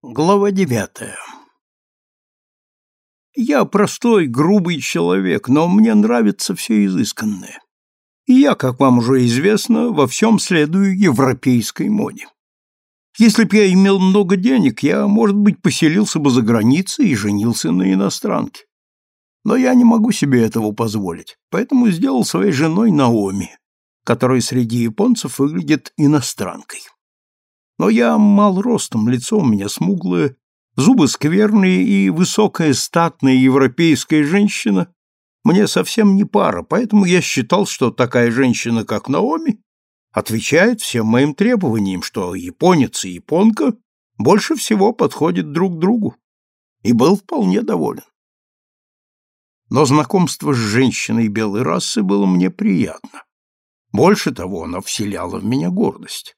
Глава девятая Я простой, грубый человек, но мне нравится все изысканное. И я, как вам уже известно, во всем следую европейской моде. Если б я имел много денег, я, может быть, поселился бы за границей и женился на иностранке. Но я не могу себе этого позволить, поэтому сделал своей женой Наоми, которая среди японцев выглядит иностранкой. Но я мал ростом, лицо у меня смуглое, зубы скверные и высокая статная европейская женщина мне совсем не пара, поэтому я считал, что такая женщина, как Наоми, отвечает всем моим требованиям, что японец и японка больше всего подходят друг другу, и был вполне доволен. Но знакомство с женщиной белой расы было мне приятно. Больше того, оно вселяло в меня гордость.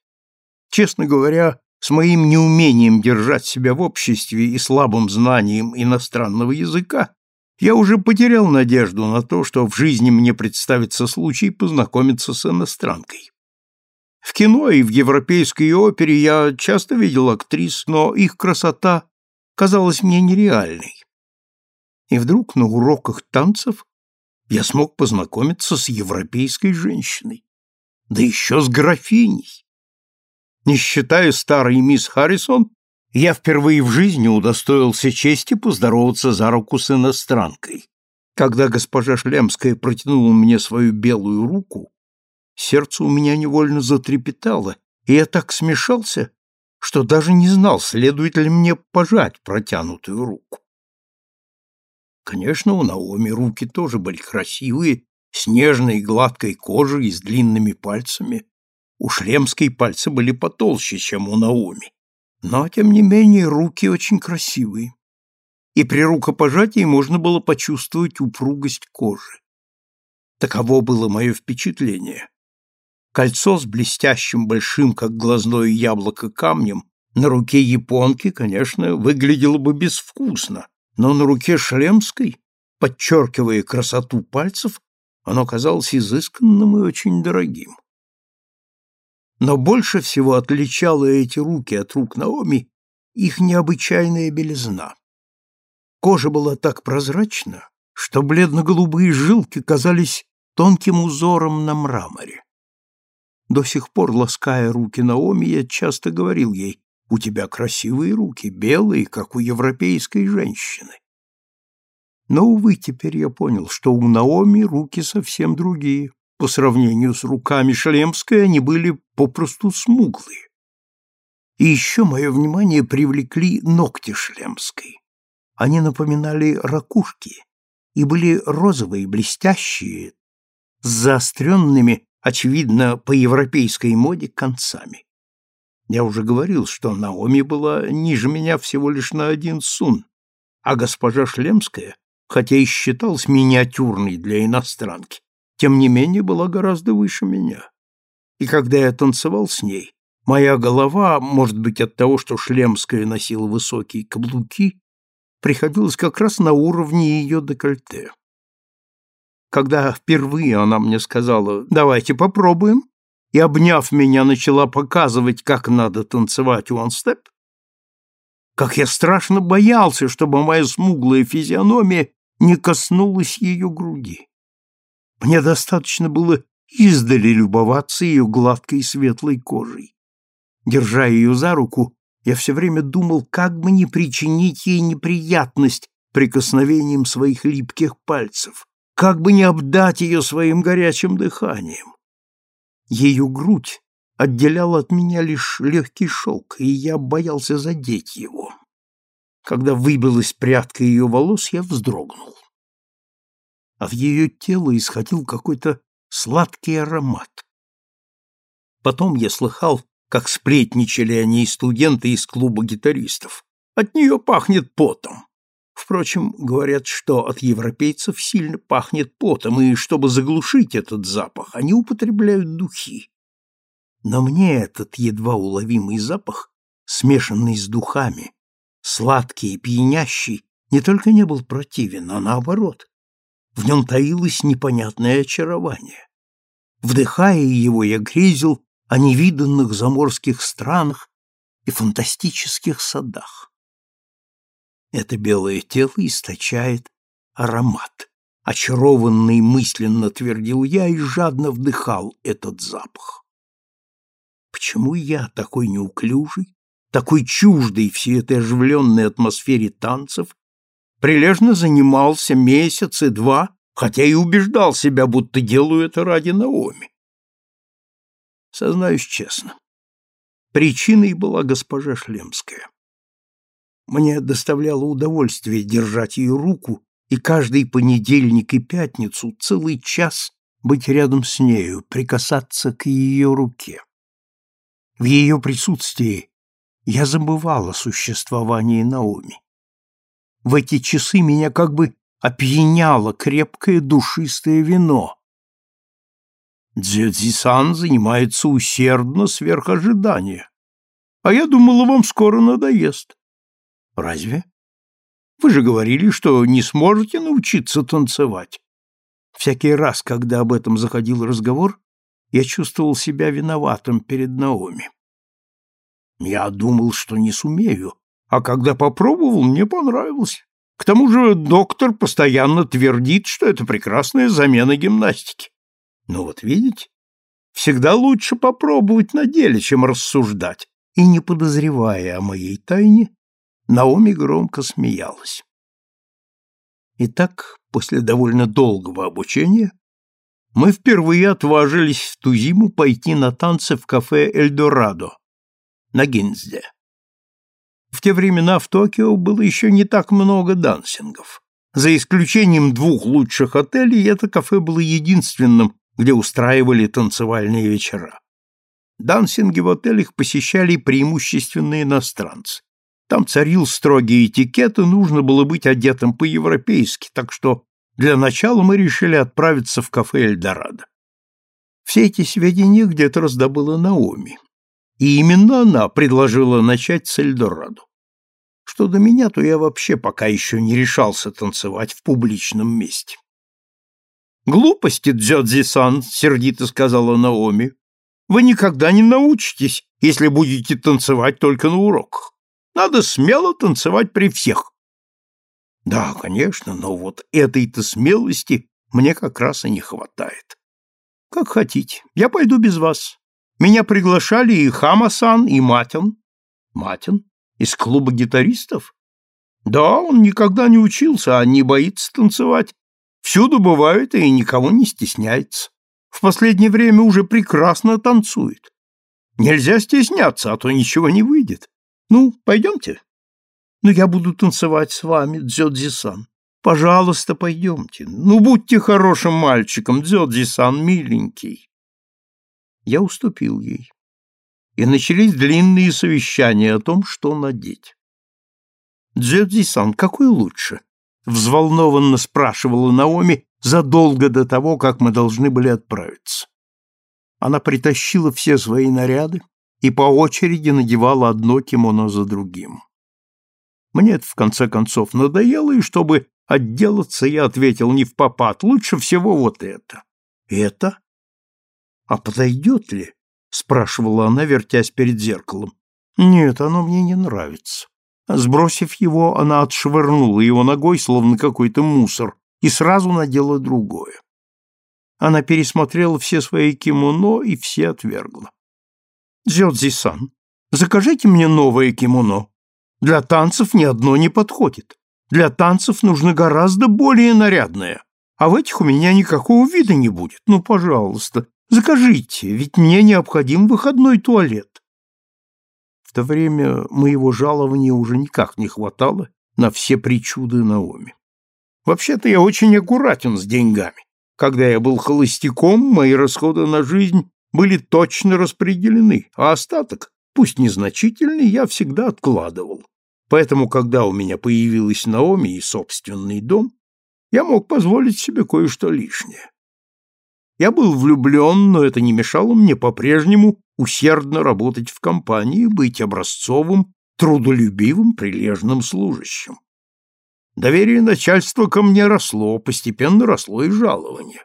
Честно говоря, с моим неумением держать себя в обществе и слабым знанием иностранного языка, я уже потерял надежду на то, что в жизни мне представится случай познакомиться с иностранкой. В кино и в европейской опере я часто видел актрис, но их красота казалась мне нереальной. И вдруг на уроках танцев я смог познакомиться с европейской женщиной, да еще с графиней. Не считая старой мисс Харрисон, я впервые в жизни удостоился чести поздороваться за руку с иностранкой. Когда госпожа Шлемская протянула мне свою белую руку, сердце у меня невольно затрепетало, и я так смешался, что даже не знал, следует ли мне пожать протянутую руку. Конечно, у Наоми руки тоже были красивые, с нежной гладкой кожей и с длинными пальцами. У Шлемской пальцы были потолще, чем у Наоми. Но, тем не менее, руки очень красивые. И при рукопожатии можно было почувствовать упругость кожи. Таково было мое впечатление. Кольцо с блестящим большим, как глазное яблоко, камнем на руке японки, конечно, выглядело бы безвкусно, но на руке шлемской, подчеркивая красоту пальцев, оно казалось изысканным и очень дорогим. Но больше всего отличало эти руки от рук Наоми их необычайная белизна. Кожа была так прозрачна, что бледно-голубые жилки казались тонким узором на мраморе. До сих пор, лаская руки Наоми, я часто говорил ей, «У тебя красивые руки, белые, как у европейской женщины». Но, увы, теперь я понял, что у Наоми руки совсем другие. По сравнению с руками Шлемской они были попросту смуглые. И еще мое внимание привлекли ногти Шлемской. Они напоминали ракушки и были розовые, блестящие, с заостренными, очевидно, по европейской моде концами. Я уже говорил, что Наоми была ниже меня всего лишь на один сун, а госпожа Шлемская, хотя и считалась миниатюрной для иностранки, тем не менее была гораздо выше меня. И когда я танцевал с ней, моя голова, может быть, от того, что Шлемская носила высокие каблуки, приходилась как раз на уровне ее декольте. Когда впервые она мне сказала «давайте попробуем», и, обняв меня, начала показывать, как надо танцевать уан-степ, как я страшно боялся, чтобы моя смуглая физиономия не коснулась ее груди. Мне достаточно было издали любоваться ее гладкой светлой кожей. Держа ее за руку, я все время думал, как бы не причинить ей неприятность прикосновением своих липких пальцев, как бы не обдать ее своим горячим дыханием. Ее грудь отделяла от меня лишь легкий шелк, и я боялся задеть его. Когда выбилась прядка ее волос, я вздрогнул от ее тела исходил какой-то сладкий аромат. Потом я слыхал, как сплетничали они и студенты из клуба гитаристов. От нее пахнет потом. Впрочем, говорят, что от европейцев сильно пахнет потом, и чтобы заглушить этот запах, они употребляют духи. Но мне этот едва уловимый запах, смешанный с духами, сладкий и пьянящий, не только не был противен, а наоборот, в нем таилось непонятное очарование. Вдыхая его, я грезил о невиданных заморских странах и фантастических садах. Это белое тело источает аромат. Очарованный мысленно твердил я и жадно вдыхал этот запах. Почему я такой неуклюжий, такой чуждый всей этой оживленной атмосфере танцев, прилежно занимался месяц и два, хотя и убеждал себя, будто делаю это ради Наоми? Сознаюсь честно, причиной была госпожа Шлемская. Мне доставляло удовольствие держать ее руку и каждый понедельник и пятницу целый час быть рядом с нею, прикасаться к ее руке. В ее присутствии я забывал о существовании Наоми. В эти часы меня как бы опьяняло крепкое душистое вино. Дзюдзи-сан занимается усердно сверх ожидания. А я думала, вам скоро надоест. Разве? Вы же говорили, что не сможете научиться танцевать. Всякий раз, когда об этом заходил разговор, я чувствовал себя виноватым перед Наоми. Я думал, что не сумею, а когда попробовал, мне понравилось. К тому же доктор постоянно твердит, что это прекрасная замена гимнастики. Но вот видите, всегда лучше попробовать на деле, чем рассуждать. И не подозревая о моей тайне, Наоми громко смеялась. Итак, после довольно долгого обучения, мы впервые отважились в ту зиму пойти на танцы в кафе «Эльдорадо» на Гинзде. В те времена в Токио было еще не так много дансингов. За исключением двух лучших отелей, это кафе было единственным, где устраивали танцевальные вечера. Дансинги в отелях посещали преимущественно иностранцы. Там царил строгий этикет, и нужно было быть одетым по-европейски, так что для начала мы решили отправиться в кафе «Эльдорадо». Все эти сведения где-то раздобыла Наоми, и именно она предложила начать с «Эльдорадо». Что до меня, то я вообще пока еще не решался танцевать в публичном месте. «Глупости, Дзёдзи-сан», — сердито сказала Наоми. «Вы никогда не научитесь, если будете танцевать только на уроках. Надо смело танцевать при всех. Да, конечно, но вот этой-то смелости мне как раз и не хватает. Как хотите, я пойду без вас. Меня приглашали и Хамасан, и Матин. Матин? Из клуба гитаристов? Да, он никогда не учился, а не боится танцевать. Всюду бывает и никого не стесняется. В последнее время уже прекрасно танцует. Нельзя стесняться, а то ничего не выйдет. Ну, пойдемте. Ну, я буду танцевать с вами, Дзёдзи-сан. Пожалуйста, пойдемте. Ну, будьте хорошим мальчиком, Дзёдзи-сан, миленький. Я уступил ей. И начались длинные совещания о том, что надеть. Дзёдзи-сан, какой лучше? Взволнованно спрашивала Наоми задолго до того, как мы должны были отправиться. Она притащила все свои наряды, и по очереди надевала одно кимоно за другим. Мне это в конце концов надоело, и чтобы отделаться, я ответил не в попад, лучше всего вот это. Это? А подойдет ли? спрашивала она, вертясь перед зеркалом. Нет, оно мне не нравится. Сбросив его, она отшвырнула его ногой, словно какой-то мусор, и сразу надела другое. Она пересмотрела все свои кимоно и все отвергла. Дзёдзи-сан, закажите мне новое кимоно. Для танцев ни одно не подходит. Для танцев нужно гораздо более нарядное. А в этих у меня никакого вида не будет. Ну, пожалуйста, закажите, ведь мне необходим выходной туалет. В то время моего жалования уже никак не хватало на все причуды Наоми. Вообще-то я очень аккуратен с деньгами. Когда я был холостяком, мои расходы на жизнь были точно распределены, а остаток, пусть незначительный, я всегда откладывал. Поэтому, когда у меня появилась Наоми и собственный дом, я мог позволить себе кое-что лишнее. Я был влюблен, но это не мешало мне по-прежнему усердно работать в компании, быть образцовым, трудолюбивым, прилежным служащим. Доверие начальства ко мне росло, постепенно росло и жалование.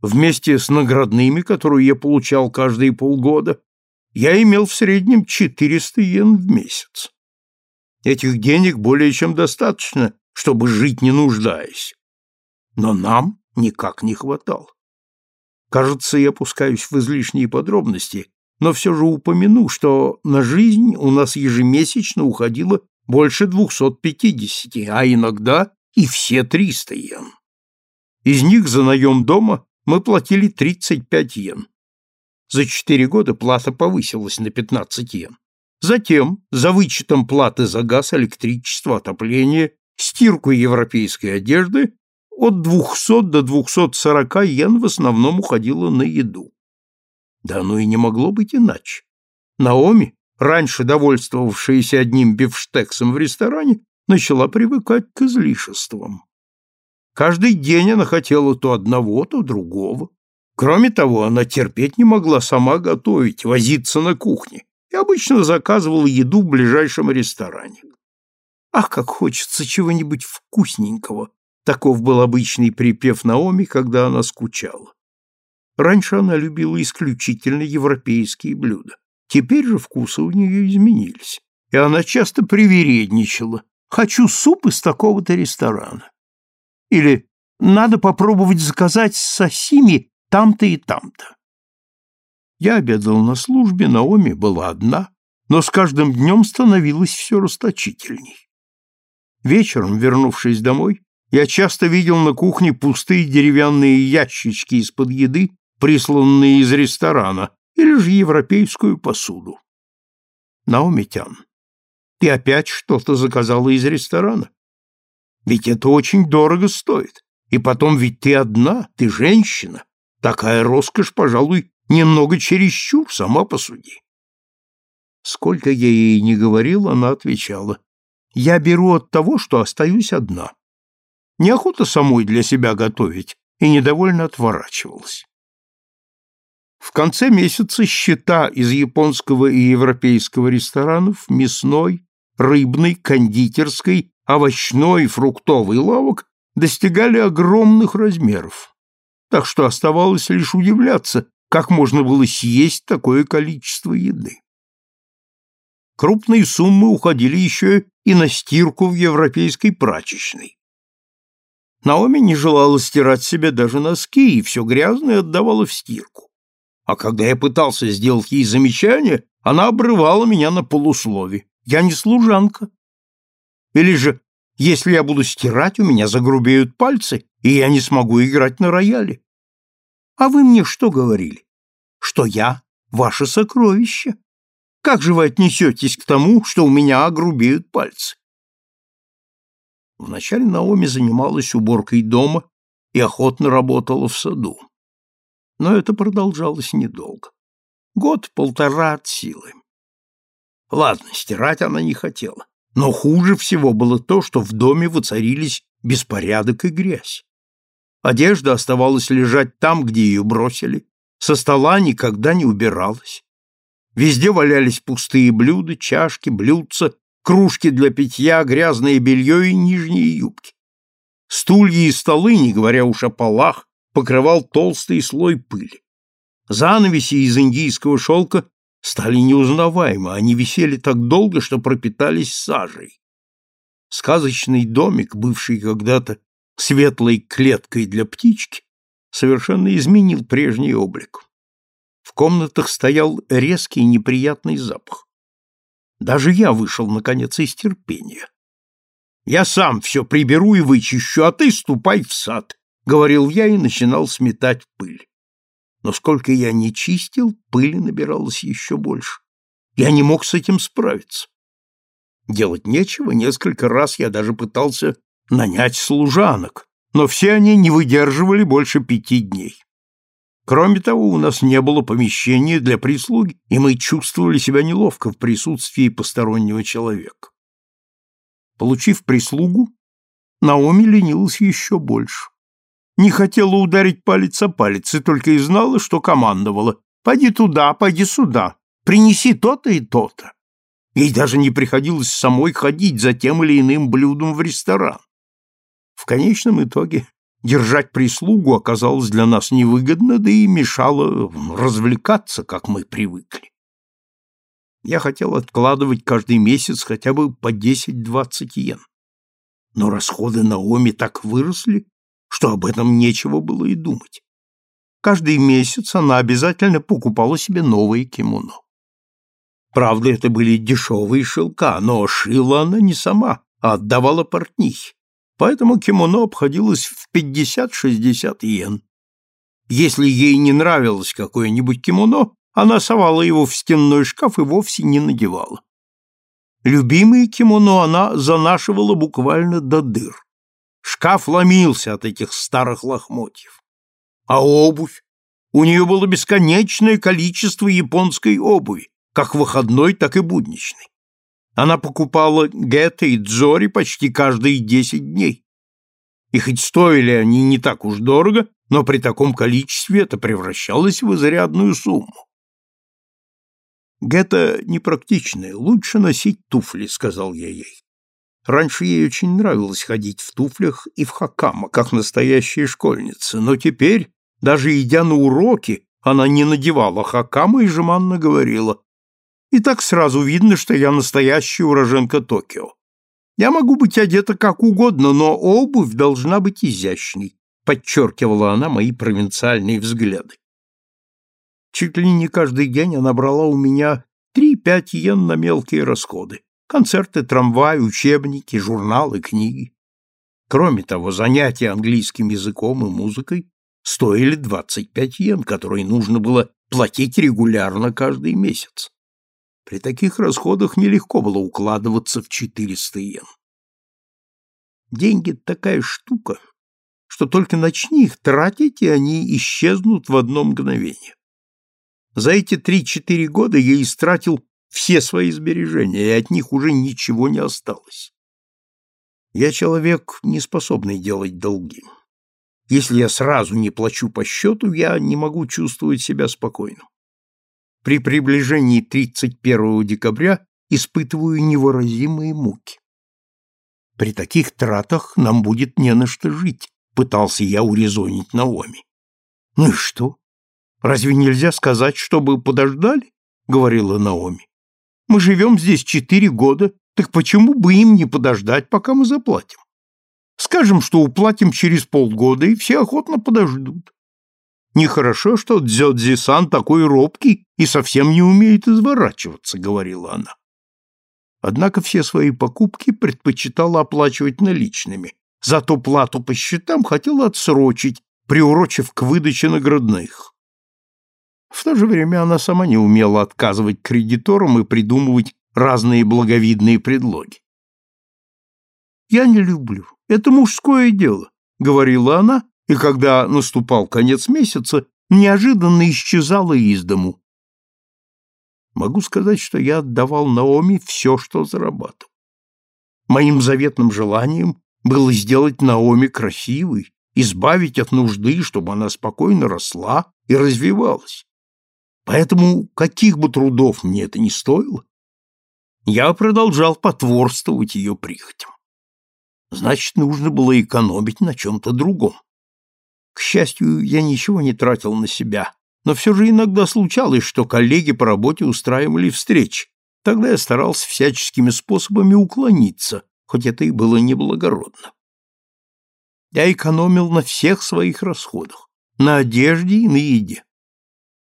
Вместе с наградными, которые я получал каждые полгода, я имел в среднем 400 йен в месяц. Этих денег более чем достаточно, чтобы жить не нуждаясь. Но нам никак не хватало. Кажется, я пускаюсь в излишние подробности, но все же упомяну, что на жизнь у нас ежемесячно уходило больше 250, а иногда и все 300 йен. Из них за наем дома мы платили 35 йен. За 4 года плата повысилась на 15 йен. Затем, за вычетом платы за газ, электричество, отопление, стирку европейской одежды, от 200 до 240 йен в основном уходило на еду. Да оно и не могло быть иначе. Наоми, раньше довольствовавшаяся одним бифштексом в ресторане, начала привыкать к излишествам. Каждый день она хотела то одного, то другого. Кроме того, она терпеть не могла сама готовить, возиться на кухне и обычно заказывала еду в ближайшем ресторане. Ах, как хочется чего-нибудь вкусненького! Таков был обычный припев Наоми, когда она скучала. Раньше она любила исключительно европейские блюда. Теперь же вкусы у нее изменились, и она часто привередничала. «Хочу суп из такого-то ресторана». Или «Надо попробовать заказать сосими там-то и там-то». Я обедал на службе, Наоми была одна, но с каждым днем становилась все расточительней. Вечером, вернувшись домой, я часто видел на кухне пустые деревянные ящички из-под еды, присланные из ресторана, или же европейскую посуду. Наумитян, ты опять что-то заказала из ресторана? Ведь это очень дорого стоит. И потом ведь ты одна, ты женщина. Такая роскошь, пожалуй, Немного чересчур, сама посуди. Сколько я ей не говорил, она отвечала. Я беру от того, что остаюсь одна. Неохота самой для себя готовить, и недовольно отворачивалась. В конце месяца счета из японского и европейского ресторанов, мясной, рыбной, кондитерской, овощной и фруктовый лавок достигали огромных размеров. Так что оставалось лишь удивляться, как можно было съесть такое количество еды? Крупные суммы уходили еще и на стирку в европейской прачечной. Наоми не желала стирать себе даже носки и все грязное отдавала в стирку. А когда я пытался сделать ей замечание, она обрывала меня на полуслове. Я не служанка. Или же, если я буду стирать, у меня загрубеют пальцы, и я не смогу играть на рояле. А вы мне что говорили? что я ваше сокровище. Как же вы отнесетесь к тому, что у меня огрубеют пальцы? Вначале Наоми занималась уборкой дома и охотно работала в саду. Но это продолжалось недолго. Год-полтора от силы. Ладно, стирать она не хотела. Но хуже всего было то, что в доме воцарились беспорядок и грязь. Одежда оставалась лежать там, где ее бросили, со стола никогда не убиралась. Везде валялись пустые блюда, чашки, блюдца, кружки для питья, грязное белье и нижние юбки. Стулья и столы, не говоря уж о полах, покрывал толстый слой пыли. Занавеси из индийского шелка стали неузнаваемы, они висели так долго, что пропитались сажей. Сказочный домик, бывший когда-то светлой клеткой для птички, совершенно изменил прежний облик. В комнатах стоял резкий неприятный запах. Даже я вышел, наконец, из терпения. «Я сам все приберу и вычищу, а ты ступай в сад», — говорил я и начинал сметать пыль. Но сколько я не чистил, пыли набиралось еще больше. Я не мог с этим справиться. Делать нечего, несколько раз я даже пытался нанять служанок, но все они не выдерживали больше пяти дней. Кроме того, у нас не было помещения для прислуги, и мы чувствовали себя неловко в присутствии постороннего человека. Получив прислугу, Наоми ленилась еще больше. Не хотела ударить палец о палец и только и знала, что командовала «Пойди туда, пойди сюда, принеси то-то и то-то». Ей даже не приходилось самой ходить за тем или иным блюдом в ресторан. В конечном итоге держать прислугу оказалось для нас невыгодно, да и мешало развлекаться, как мы привыкли. Я хотел откладывать каждый месяц хотя бы по 10-20 йен. Но расходы Наоми так выросли, что об этом нечего было и думать. Каждый месяц она обязательно покупала себе новые кимоно. Правда, это были дешевые шелка, но шила она не сама, а отдавала портнихе. Поэтому кимоно обходилось в 50-60 йен. Если ей не нравилось какое-нибудь кимоно, она совала его в стенной шкаф и вовсе не надевала. Любимые кимоно она занашивала буквально до дыр. Шкаф ломился от этих старых лохмотьев. А обувь? У нее было бесконечное количество японской обуви, как выходной, так и будничной. Она покупала Гетте и Дзори почти каждые десять дней. И хоть стоили они не так уж дорого, но при таком количестве это превращалось в изрядную сумму. «Гетто непрактичное, лучше носить туфли», — сказал я ей. Раньше ей очень нравилось ходить в туфлях и в хакама, как настоящая школьница, но теперь, даже идя на уроки, она не надевала хакама и жеманно говорила, «И так сразу видно, что я настоящая уроженка Токио. Я могу быть одета как угодно, но обувь должна быть изящней», подчеркивала она мои провинциальные взгляды. Чуть ли не каждый день она брала у меня три-пять йен на мелкие расходы. Концерты, трамвай, учебники, журналы, книги. Кроме того, занятия английским языком и музыкой стоили 25 йен, которые нужно было платить регулярно каждый месяц. При таких расходах нелегко было укладываться в 400 йен. Деньги — такая штука, что только начни их тратить, и они исчезнут в одно мгновение. За эти три-четыре года я истратил все свои сбережения, и от них уже ничего не осталось. Я человек, не способный делать долги. Если я сразу не плачу по счету, я не могу чувствовать себя спокойным. При приближении 31 декабря испытываю невыразимые муки. При таких тратах нам будет не на что жить, пытался я урезонить Наоми. Ну и что? Разве нельзя сказать, чтобы подождали? говорила Наоми. Мы живем здесь четыре года, так почему бы им не подождать, пока мы заплатим? Скажем, что уплатим через полгода, и все охотно подождут. Нехорошо, что Дзёдзи-сан такой робкий и совсем не умеет изворачиваться, говорила она. Однако все свои покупки предпочитала оплачивать наличными, зато плату по счетам хотела отсрочить, приурочив к выдаче наградных. В то же время она сама не умела отказывать кредиторам и придумывать разные благовидные предлоги. «Я не люблю. Это мужское дело», — говорила она, и когда наступал конец месяца, неожиданно исчезала из дому. Могу сказать, что я отдавал Наоми все, что зарабатывал. Моим заветным желанием было сделать Наоми красивой, избавить от нужды, чтобы она спокойно росла и развивалась. Поэтому каких бы трудов мне это ни стоило, я продолжал потворствовать ее прихотям. Значит, нужно было экономить на чем-то другом. К счастью, я ничего не тратил на себя, но все же иногда случалось, что коллеги по работе устраивали встречи. Тогда я старался всяческими способами уклониться, хоть это и было неблагородно. Я экономил на всех своих расходах, на одежде и на еде.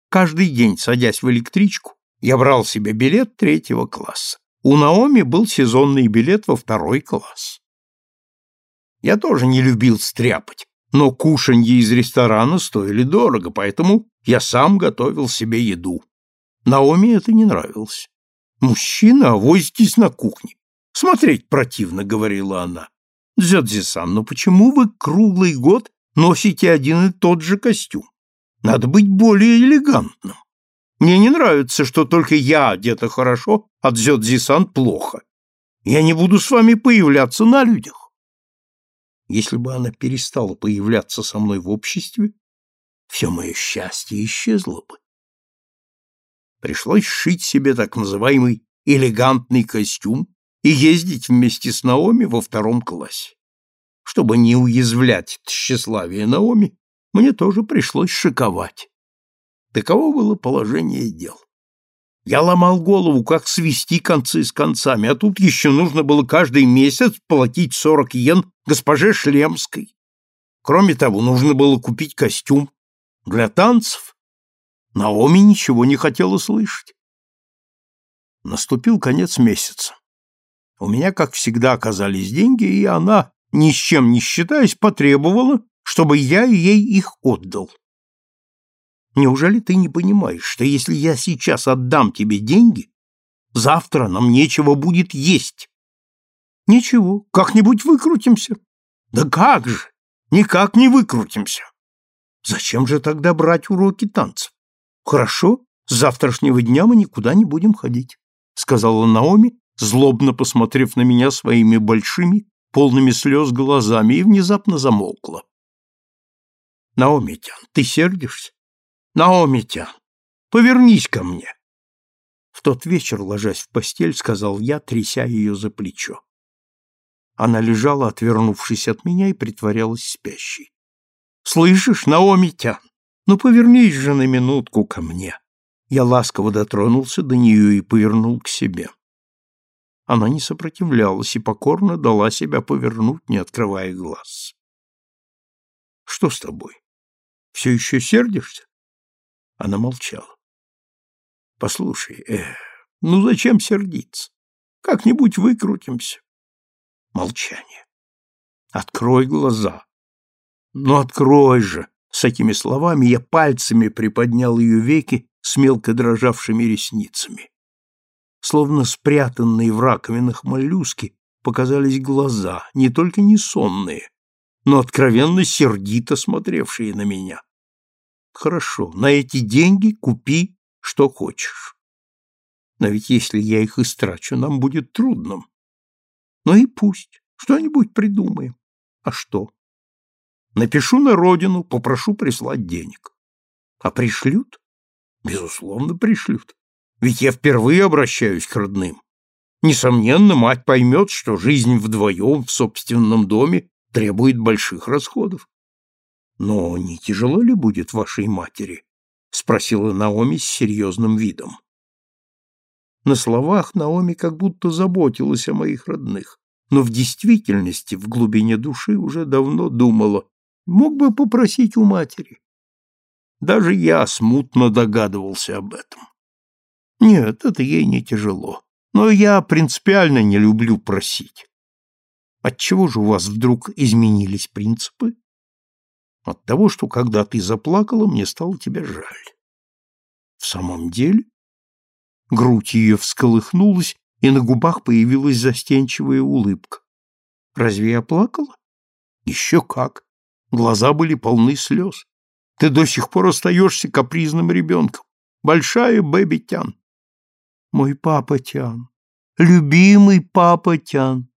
Каждый день, садясь в электричку, я брал себе билет третьего класса. У Наоми был сезонный билет во второй класс. Я тоже не любил стряпать, но кушанье из ресторана стоили дорого, поэтому я сам готовил себе еду. Наоми это не нравилось. «Мужчина, возитесь на кухне. Смотреть противно», — говорила она. «Дзёдзи-сан, но почему вы круглый год носите один и тот же костюм? Надо быть более элегантным. Мне не нравится, что только я одета хорошо, а Дзёдзи-сан плохо. Я не буду с вами появляться на людях. Если бы она перестала появляться со мной в обществе, все мое счастье исчезло бы. Пришлось шить себе так называемый элегантный костюм и ездить вместе с Наоми во втором классе. Чтобы не уязвлять тщеславие Наоми, мне тоже пришлось шиковать. Таково было положение дел. Я ломал голову, как свести концы с концами, а тут еще нужно было каждый месяц платить сорок йен госпоже Шлемской. Кроме того, нужно было купить костюм для танцев. Наоми ничего не хотела слышать. Наступил конец месяца. У меня, как всегда, оказались деньги, и она, ни с чем не считаясь, потребовала, чтобы я ей их отдал. Неужели ты не понимаешь, что если я сейчас отдам тебе деньги, завтра нам нечего будет есть? Ничего, как-нибудь выкрутимся. Да как же, никак не выкрутимся. Зачем же тогда брать уроки танцев? Хорошо, с завтрашнего дня мы никуда не будем ходить, сказала Наоми, злобно посмотрев на меня своими большими, полными слез глазами, и внезапно замолкла. Наомитян, ты сердишься? Наомитян, повернись ко мне. В тот вечер, ложась в постель, сказал я, тряся ее за плечо. Она лежала, отвернувшись от меня, и притворялась спящей. «Слышишь, Наомитян, ну повернись же на минутку ко мне». Я ласково дотронулся до нее и повернул к себе. Она не сопротивлялась и покорно дала себя повернуть, не открывая глаз. «Что с тобой? Все еще сердишься?» Она молчала. Послушай, э, ну зачем сердиться? Как-нибудь выкрутимся. Молчание. Открой глаза. Ну открой же. С этими словами я пальцами приподнял ее веки с мелко дрожавшими ресницами. Словно спрятанные в раковинах моллюски показались глаза, не только не сонные, но откровенно сердито смотревшие на меня. Хорошо, на эти деньги купи, что хочешь. Но ведь если я их истрачу, нам будет трудно. Ну и пусть, что-нибудь придумаем. А что? Напишу на родину, попрошу прислать денег. А пришлют? Безусловно, пришлют. Ведь я впервые обращаюсь к родным. Несомненно, мать поймет, что жизнь вдвоем в собственном доме требует больших расходов. Но не тяжело ли будет вашей матери? спросила Наоми с серьезным видом. На словах Наоми как будто заботилась о моих родных, но в действительности в глубине души уже давно думала, мог бы попросить у матери. Даже я смутно догадывался об этом. Нет, это ей не тяжело, но я принципиально не люблю просить. Отчего же у вас вдруг изменились принципы? От того, что когда ты заплакала, мне стало тебя жаль. В самом деле? Грудь ее всколыхнулась, и на губах появилась застенчивая улыбка. Разве я плакала? Еще как. Глаза были полны слез. Ты до сих пор остаешься капризным ребенком. Большая Бэби Тян. Мой папа Тян. Любимый папа Тян.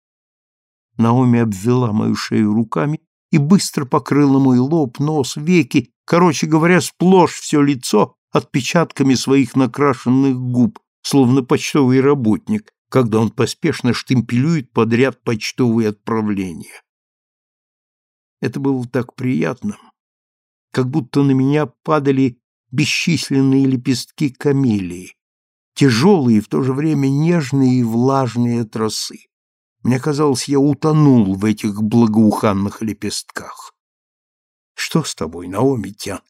Наоми обвела мою шею руками и быстро покрыла мой лоб, нос, веки, короче говоря, сплошь все лицо отпечатками своих накрашенных губ, словно почтовый работник, когда он поспешно штемпелюет подряд почтовые отправления. Это было так приятно, как будто на меня падали бесчисленные лепестки камелии, тяжелые и в то же время нежные и влажные от росы. Мне казалось, я утонул в этих благоуханных лепестках. Что с тобой, Наоми Тян?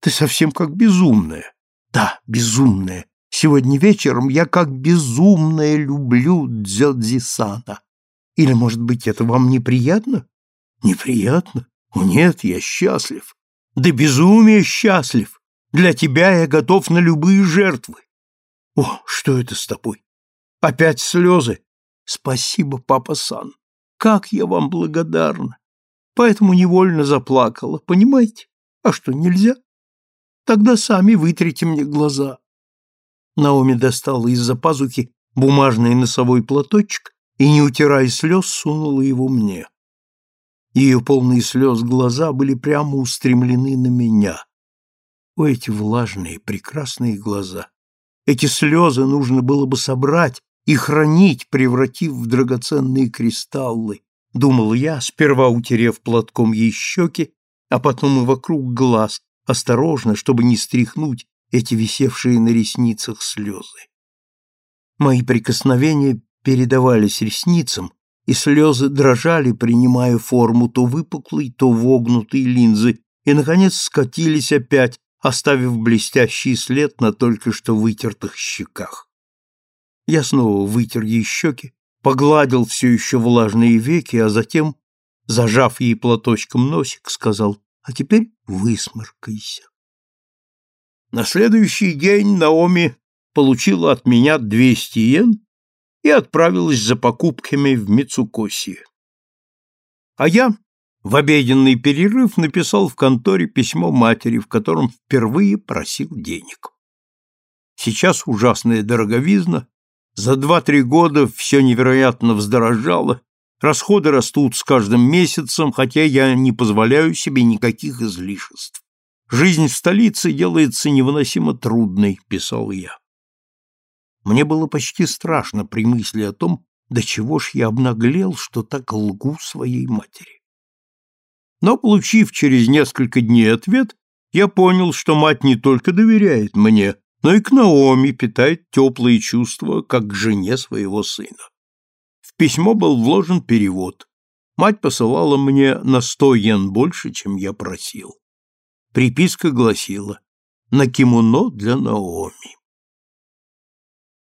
Ты совсем как безумная. Да, безумная. Сегодня вечером я как безумная люблю Дзёдзи-сана. Или, может быть, это вам неприятно? Неприятно? О, нет, я счастлив. Да безумие счастлив. Для тебя я готов на любые жертвы. О, что это с тобой? Опять слезы? Спасибо, папа Сан. Как я вам благодарна. Поэтому невольно заплакала, понимаете? А что, нельзя? Тогда сами вытрите мне глаза. Наоми достала из-за пазухи бумажный носовой платочек и, не утирая слез, сунула его мне. Ее полные слез глаза были прямо устремлены на меня. О, эти влажные, прекрасные глаза! Эти слезы нужно было бы собрать и хранить, превратив в драгоценные кристаллы, думал я, сперва утерев платком ей щеки, а потом и вокруг глаз, осторожно, чтобы не стряхнуть эти висевшие на ресницах слезы. Мои прикосновения передавались ресницам, и слезы дрожали, принимая форму то выпуклой, то вогнутой линзы, и, наконец, скатились опять, оставив блестящий след на только что вытертых щеках. Я снова вытер ей щеки, погладил все еще влажные веки, а затем, зажав ей платочком носик, сказал, «А теперь высморкайся». На следующий день Наоми получила от меня 200 йен и отправилась за покупками в Мицукоси. А я в обеденный перерыв написал в конторе письмо матери, в котором впервые просил денег. Сейчас ужасная дороговизна, за два-три года все невероятно вздорожало, расходы растут с каждым месяцем, хотя я не позволяю себе никаких излишеств. Жизнь в столице делается невыносимо трудной, писал я. Мне было почти страшно при мысли о том, до чего ж я обнаглел, что так лгу своей матери. Но, получив через несколько дней ответ, я понял, что мать не только доверяет мне, но и к Наоми питает теплые чувства, как к жене своего сына. В письмо был вложен перевод. Мать посылала мне на сто йен больше, чем я просил. Приписка гласила «На кимоно для Наоми».